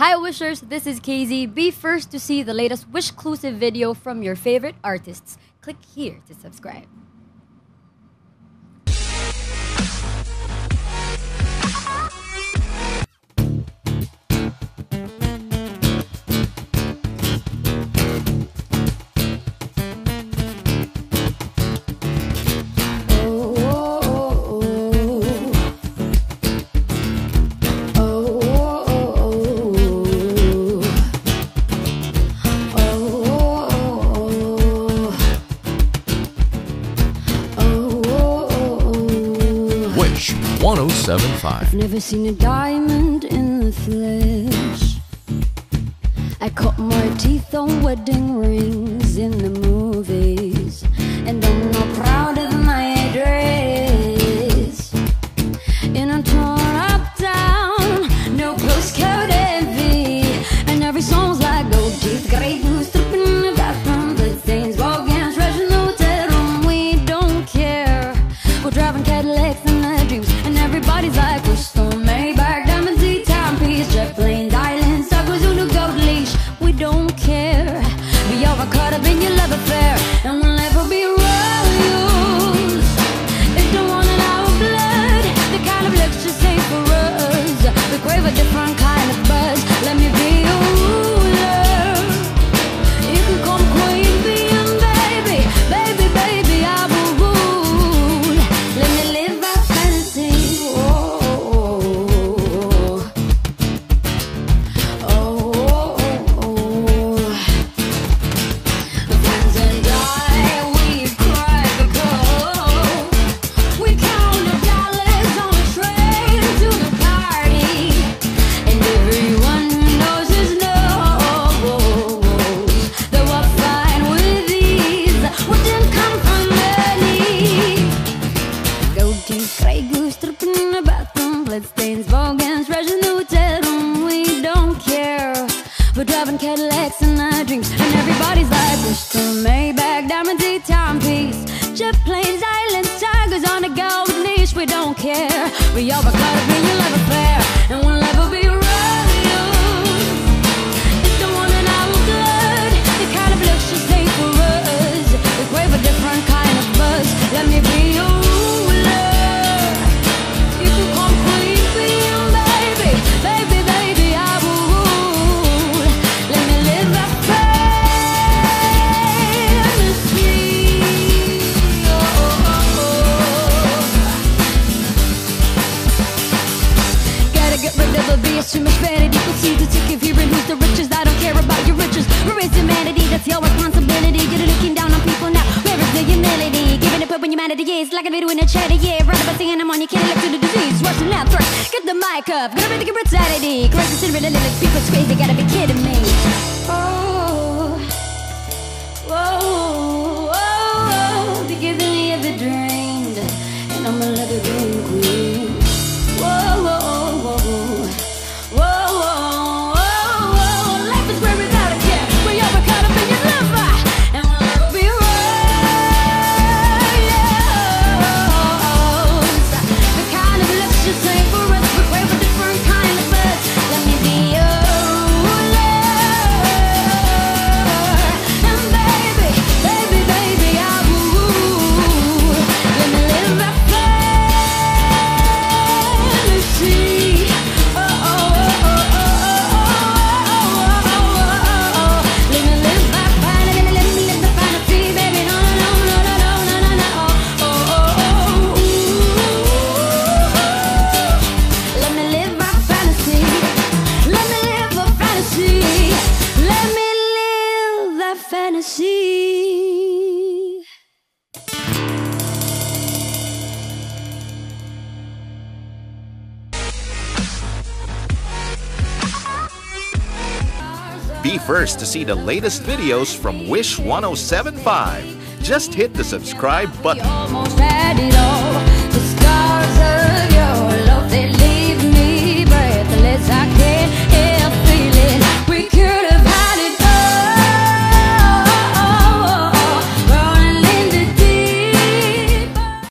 Hi Wishers, this is KZ. Be first to see the latest Wishclusive video from your favorite artists. Click here to subscribe. 1075. I've never seen a diamond in the flesh. I cut my teeth on wedding rings in the movies, and I'm not proud of Cadillacs and my dreams. And everybody's like, push to Maybach, diamond D timepiece. Jet planes, islands, tigers on a gold leash. We don't care. We all got it when you love a It's your responsibility. You're looking down on people now. Where is the humility? Giving up when humanity is like a video in a chair. Yeah, right about singing. I'm on your look to the disease. Rushing out first. Get the mic up. Gonna be the brutality. Crazy shit, really lyrics. People's crazy. Gotta be kidding me. Oh. Whoa. fantasy. Be first to see the latest videos from Wish 1075. Just hit the subscribe button.